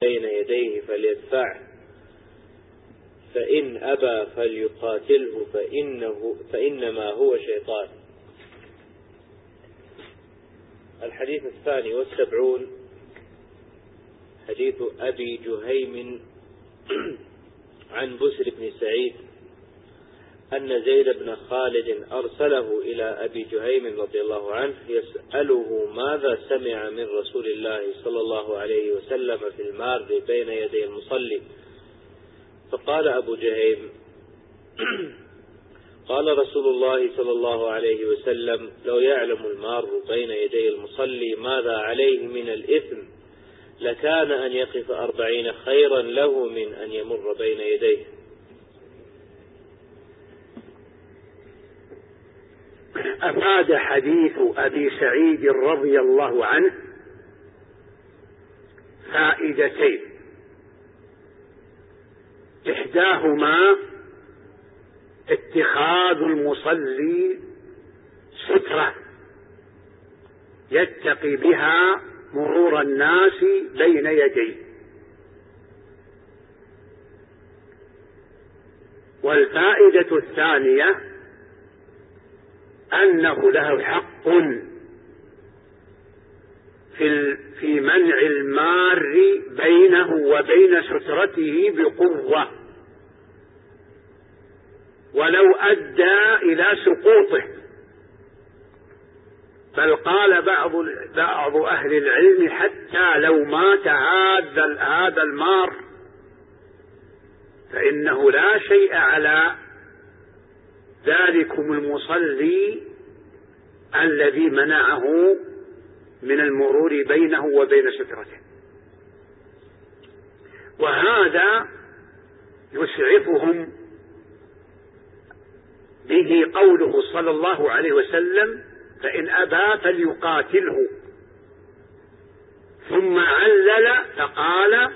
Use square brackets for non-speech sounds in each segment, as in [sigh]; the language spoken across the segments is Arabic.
بين يديه فليدفعه فإن أبى فليقاتله فإنه فإنما هو شيطان. الحديث الثاني والسبعون حديث أبي جهيم [clears throat] عن بسر بن سعيد. أن زيد بن خالد أرسله إلى أبي جهيم رضي الله عنه يسأله ماذا سمع من رسول الله صلى الله عليه وسلم في المار بين يدي المصلي. فقال أبو جهيم [clears throat] قال رسول الله صلى الله عليه وسلم لو يعلم المار بين يدي المصلي ماذا عليه من الإثم لكان أن يقف أربعين خيرا له من أن يمر بين يديه. أفاد حديث أبي سعيد رضي الله عنه فائدتين. إحداهما اتخاذ المصلي سترة يتقي بها مرور الناس بين يديه. والفائدة الثانية أنه له حق في في منع المار بينه وبين سترته بقوة. ولو أدى إلى سقوطه. بل قال بعض بعض أهل العلم حتى لو مات هذا هذا المار فإنه لا شيء على ذلكم المصلي الذي منعه من المرور بينه وبين سترته. وهذا يسعفهم به قوله صلى الله عليه وسلم فإن أبى فليقاتله. ثم علل فقال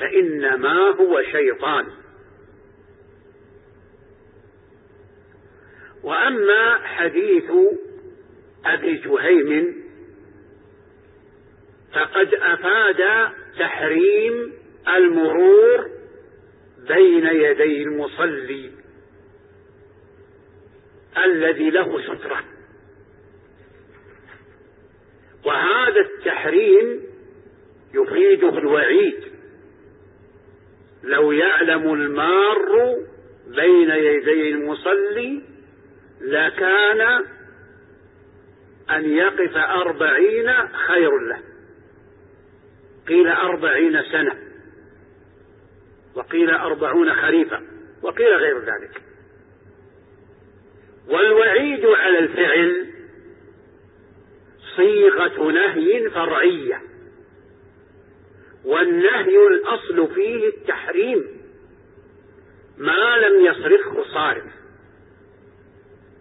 فإنما هو شيطان. وأما حديث أبي جهيم فقد أفاد تحريم المرور بين يدي المصلي الذي له سترة. وهذا التحريم يفيده الوعيد. لو يعلم المار بين يدي المصلي لكان أن يقف أربعين خير له. قيل أربعين سنة وقيل أربعون خريفا وقيل غير ذلك. والوعيد على الفعل صيغة نهي فرعية والنهي الأصل فيه التحريم ما لم يصرفه صارف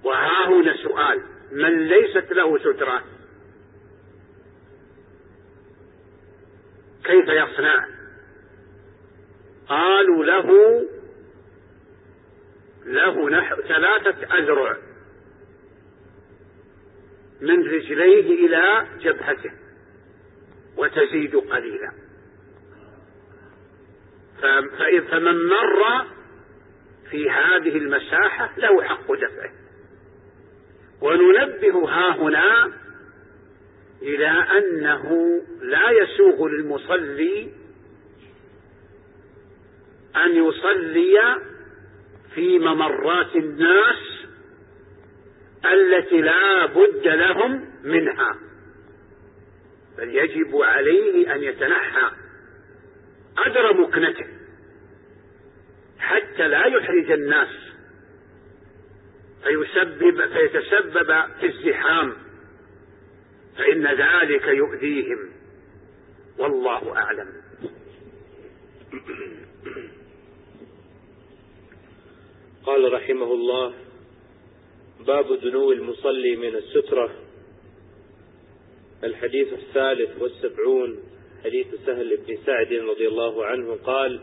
وها هنا سؤال من ليست له سترة؟ كيف يصنع؟ قالوا له له نحو ثلاثة أذرع من رجليه إلى جبهته وتزيد قليلا. فمن مر في هذه المساحة له حق دفعه. وننبه ها هنا إلى أنه لا يسوغ للمصلي أن يصلي في ممرات الناس التي لا بد لهم منها بل يجب عليه أن يتنحى قدر مكنته حتى لا يحرج الناس فيسبب فيتسبب في الزحام فإن ذلك يؤذيهم. والله أعلم. قال رحمه الله باب دنو المصلي من السترة. الحديث الثالث والسبعون حديث سهل بن سعد رضي الله عنه قال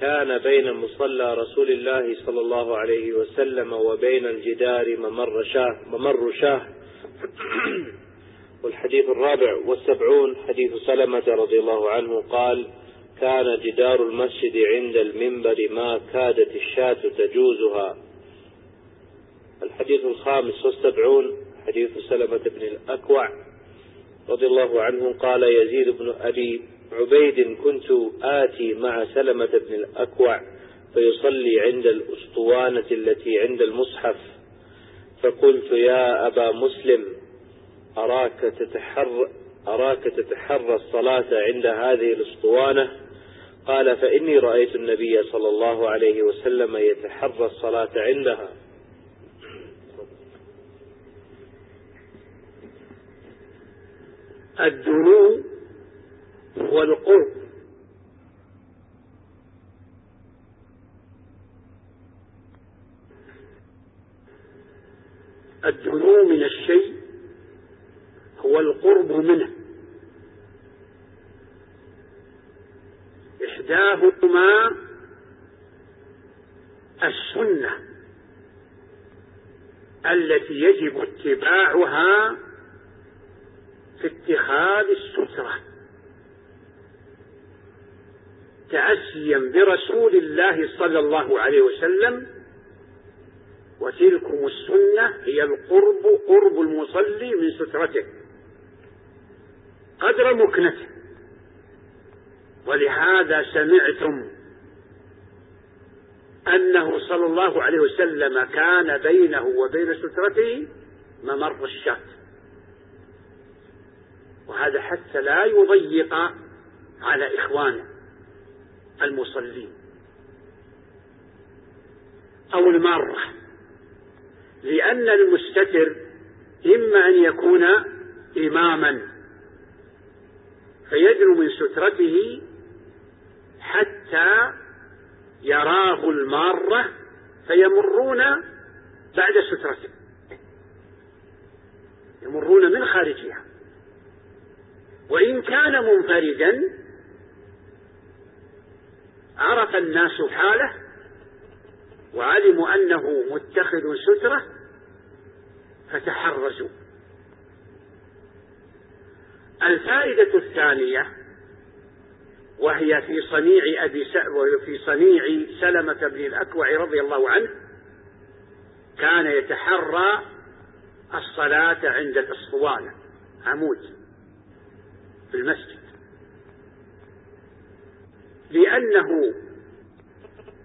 كان بين مصلى رسول الله صلى الله عليه وسلم وبين الجدار ممر شاه ممر شاه. [clears throat] والحديث الرابع والسبعون حديث سلمة رضي الله عنه قال كان جدار المسجد عند المنبر ما كادت الشاة تجوزها. الحديث الخامس والسبعون حديث سلمة بن الأكوع رضي الله عنه قال يزيد بن أبي عبيد كنت آتي مع سلمة بن الأكوع فيصلي عند الأسطوانة التي عند المصحف. فقلت يا أبا مسلم أراك تتحر أراك تتحرى الصلاة عند هذه الأسطوانة؟ قال فإني رأيت النبي صلى الله عليه وسلم يتحرى الصلاة عندها. الدنو هو القرب الدنو من الشيء هو القرب منه. إحداهما السنة التي يجب اتباعها في اتخاذ السترة. تأسيا برسول الله صلى الله عليه وسلم وتلكم السنة هي القرب قرب المصلي من سترته قدر مكنته. ولهذا سمعتم أنه صلى الله عليه وسلم كان بينه وبين سترته ممر الشاة. وهذا حتى لا يضيق على إخوانه. المصلين. أو المارة لأن المستتر إما أن يكون إماما فيدنو من سترته حتى يراه المارة فيمرون بعد سترته. يمرون من خارجها. وإن كان منفردا عرف الناس حاله وعلموا أنه متخذ سترة فتحرزوا. الفائدة الثانية وهي في صنيع أبي في صنيع سلمة بن الأكوع رضي الله عنه كان يتحرى الصلاة عند الأسطوانة عمود في المسجد. لأنه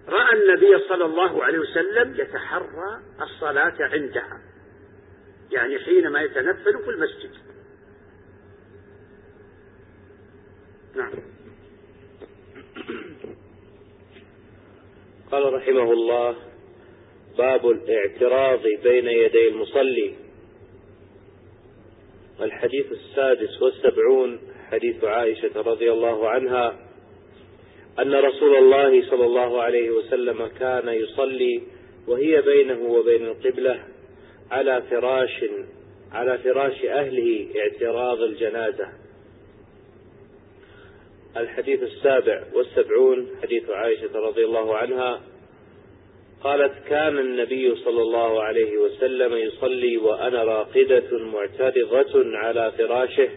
رأى النبي صلى الله عليه وسلم يتحرى الصلاة عندها يعني حينما يتنفل في المسجد. نعم. [coughs] قال رحمه الله باب الاعتراض بين يدي المصلي. الحديث السادس والسبعون حديث عائشة رضي الله عنها. أن رسول الله صلى الله عليه وسلم كان يصلي وهي بينه وبين القبلة على فراش على فراش أهله اعتراض الجنازة. الحديث السابع والسبعون حديث عائشة رضي الله عنها قالت كان النبي صلى الله عليه وسلم يصلي وأنا راقدة معترضة على فراشه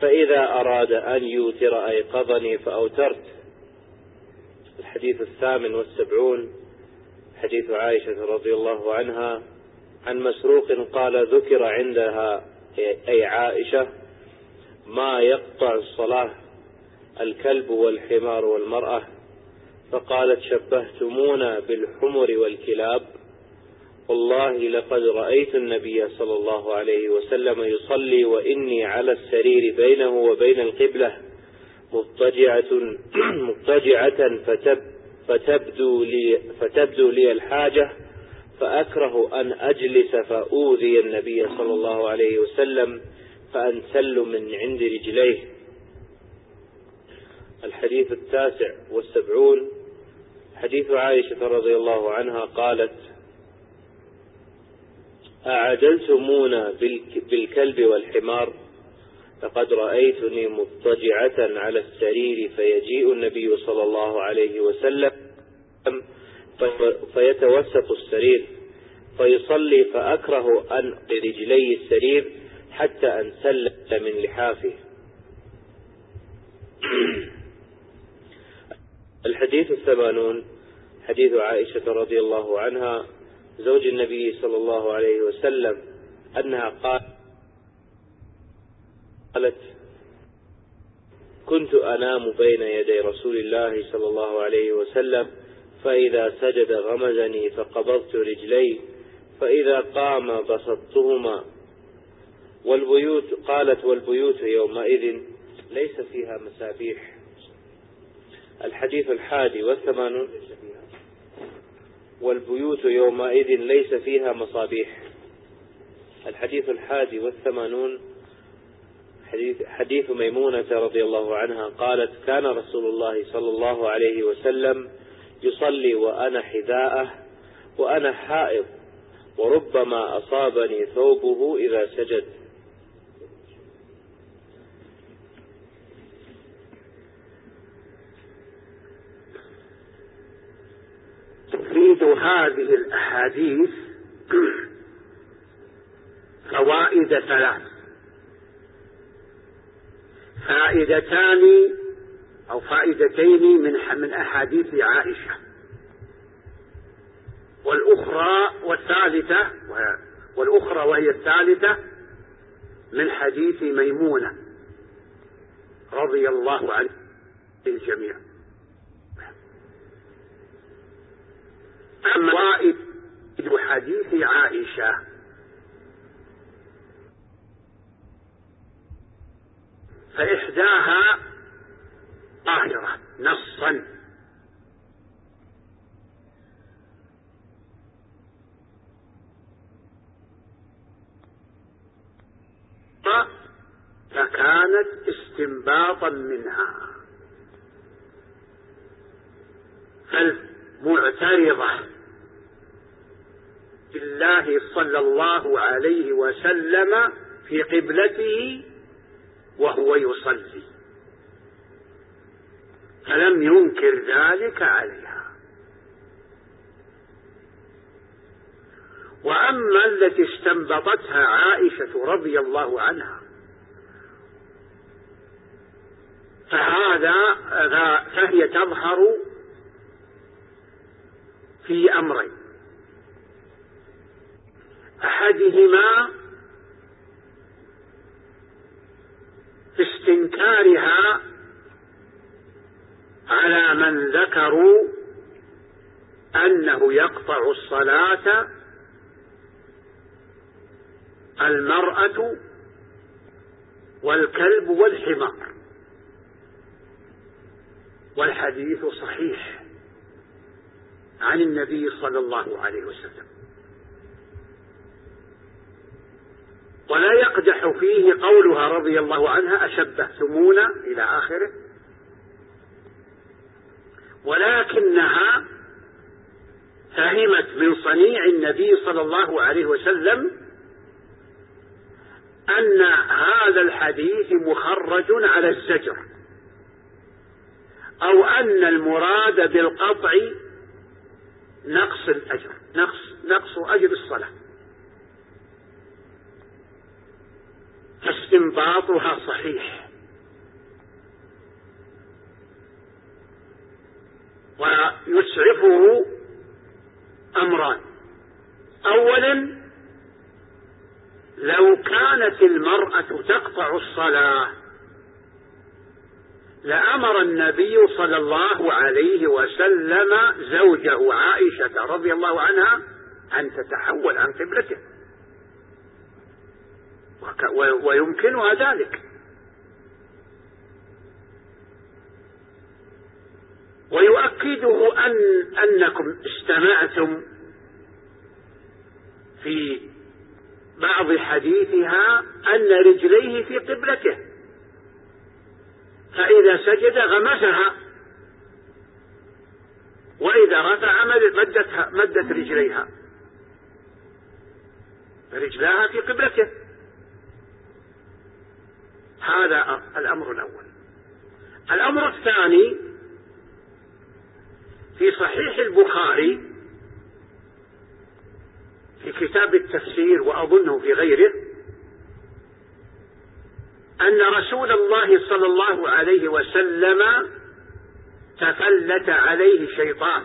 فإذا أراد أن يوتر أيقظني فأوترت. الحديث الثامن والسبعون حديث عائشة رضي الله عنها عن مسروق قال ذكر عندها أي عائشة ما يقطع الصلاة الكلب والحمار والمرأة فقالت شبهتمونا بالحمر والكلاب والله لقد رأيت النبي صلى الله عليه وسلم يصلي وإني على السرير بينه وبين القبلة. مضطجعة [clears throat] مضطجعة فتب فتبدو لي فتبدو لي الحاجة فأكره أن أجلس فأوذي النبي صلى الله عليه وسلم فأنسل من عند رجليه. الحديث التاسع والسبعون حديث عائشة رضي الله عنها قالت أعجلتمونا بالكلب والحمار؟ لقد رأيتني مضطجعة على السرير فيجيء النبي صلى الله عليه وسلم فيتوسط السرير فيصلي فأكره أن برجلي السرير حتى أن سل من لحافه. [clears throat] الحديث الثمانون حديث عائشة رضي الله عنها زوج النبي صلى الله عليه وسلم أنها قالت كنت أنام بين يدي رسول الله صلى الله عليه وسلم فإذا سجد غمزني فقبضت رجلي فإذا قام بسطتهما. والبيوت قالت والبيوت يومئذ ليس فيها مسابيح. الحديث الحادي والثمانون والبيوت يومئذ ليس فيها مصابيح. الحديث الحادي والثمانون حديث, حديث ميمونة رضي الله عنها قالت كان رسول الله صلى الله عليه وسلم يصلي وأنا حذاءه وأنا حائض وربما أصابني ثوبه إذا سجد. تفيد هذه الأحاديث [clears throat] فوائد ثلاث فائدتان أو فائدتين من من أحاديث عائشة. والأخرى والثالثة والأخرى وهي الثالثة من حديث ميمونة رضي الله عنه الجميع. أما حديث عائشة فإحداها ظاهرة نصا. فكانت استنباطا منها. فالمعترضة بالله صلى الله عليه وسلم في قبلته وهو يصلي. فلم ينكر ذلك عليها. وأما التي استنبطتها عائشة رضي الله عنها فهذا فهي تظهر في أمرين. أحدهما في استنكارها على من ذكروا أنه يقطع الصلاة المرأة والكلب والحمار. والحديث صحيح عن النبي صلى الله عليه وسلم. ولا يقدح فيه قولها رضي الله عنها أشبهتمونا إلى آخره. ولكنها فهمت من صنيع النبي صلى الله عليه وسلم أن هذا الحديث مخرج على الزجر أو أن المراد بالقطع نقص الأجر نقص نقص أجر الصلاة. فاستنباطها صحيح. ويسعفه أمران. أولا لو كانت المرأة تقطع الصلاة لأمر النبي صلى الله عليه وسلم زوجه عائشة رضي الله عنها أن تتحول عن قبلته. ويمكنها ذلك. ويؤكده أن أنكم استمعتم في بعض حديثها أن رجليه في قبلته. فإذا سجد غمسها. وإذا رفع مدت مدت رجليها. رجلاها في قبلته. هذا الأمر الأول. الأمر الثاني في صحيح البخاري في كتاب التفسير وأظنه في غيره أن رسول الله صلى الله عليه وسلم تفلت عليه شيطان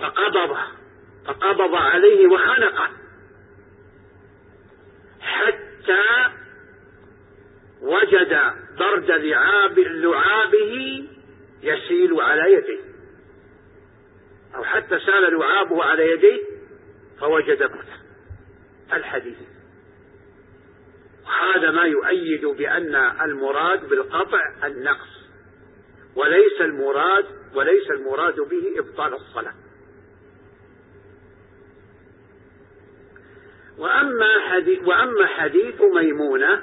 فقبضه فقبض عليه وخنقه. حتى وجد برد لعاب لعابه يسيل على يديه أو حتى سال لعابه على يديه فوجد برده الحديث. هذا ما يؤيد بأن المراد بالقطع النقص. وليس المراد وليس المراد به إبطال الصلاة. وأما حديث, وأما حديث ميمونة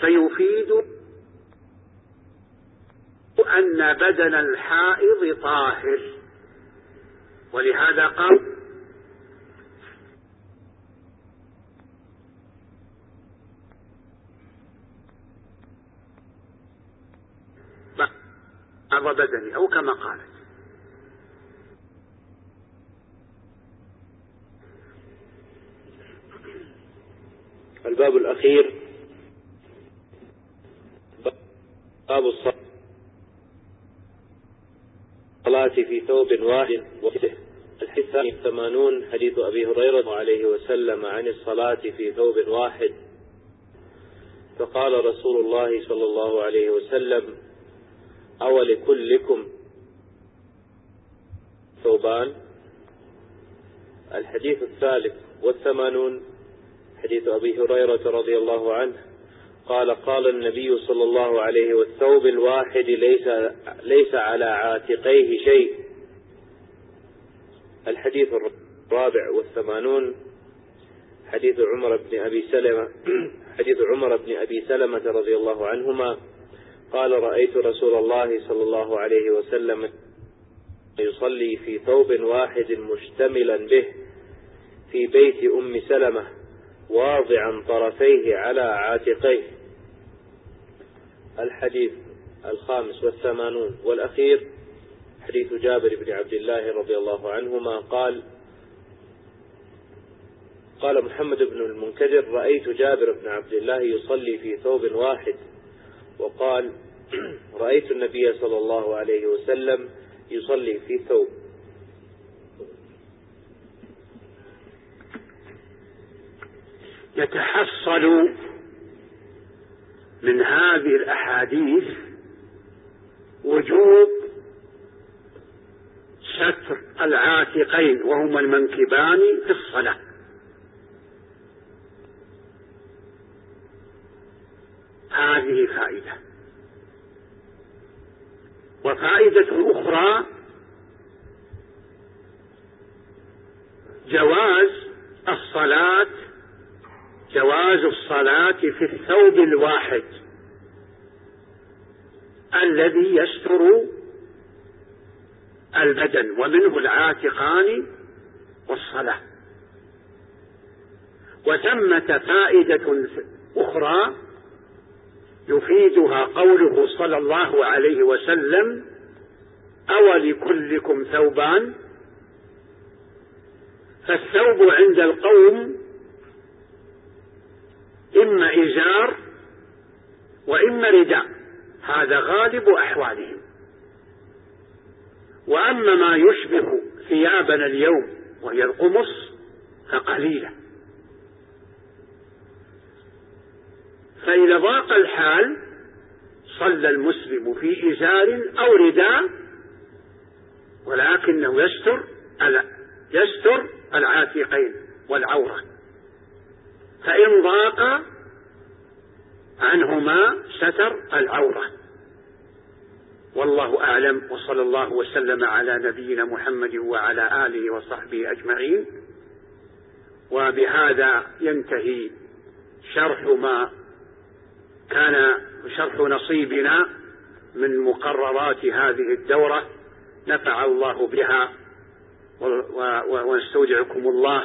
فيفيد أن بدن الحائض طاهر. ولهذا قال بعض بدني أو كما قالت الباب الأخير. باب الصلاة في ثوب واحد. الحديث الثاني الثمانون حديث أبي هريرة عليه وسلم عن الصلاة في ثوب واحد. فقال رسول الله صلى الله عليه وسلم أولكلكم ثوبان؟ الحديث الثالث والثمانون حديث أبي هريرة رضي الله عنه قال قال النبي صلى الله عليه والثوب الواحد ليس, ليس على عاتقيه شيء. الحديث الرابع والثمانون حديث عمر بن أبي سلمة [clears throat] حديث عمر بن أبي سلمة رضي الله عنهما قال رأيت رسول الله صلى الله عليه وسلم يصلي في ثوب واحد مشتملا به في بيت أم سلمة. واضعا طرفيه على عاتقيه. الحديث الخامس والثمانون والأخير حديث جابر بن عبد الله رضي الله عنهما قال قال محمد بن المنكدر رأيت جابر بن عبد الله يصلي في ثوب واحد وقال [clears throat] رأيت النبي صلى الله عليه وسلم يصلي في ثوب. يتحصل من هذه الأحاديث وجوب ستر العاتقين وهما المنكبان في الصلاة. هذه فائدة. وفائدة أخرى الصلاة في الثوب الواحد الذي يستر البدن ومنه العاتقان والصلاة. وثمة فائدة أخرى يفيدها قوله صلى الله عليه وسلم أولكلكم ثوبان؟ فالثوب عند القوم إما إزار وإما رداء هذا غالب أحوالهم. وأما ما يشبه ثيابنا اليوم وهي القمص فقليلة. فإذا ضاق الحال صلى المسلم في إزار أو رداء ولكنه يستر يستر العاتقين والعورة. فإن ضاق عنهما ستر العورة. والله أعلم وصلى الله وسلم على نبينا محمد وعلى آله وصحبه أجمعين. وبهذا ينتهي شرح ما كان شرح نصيبنا من مقررات هذه الدورة نفع الله بها. ونستودعكم الله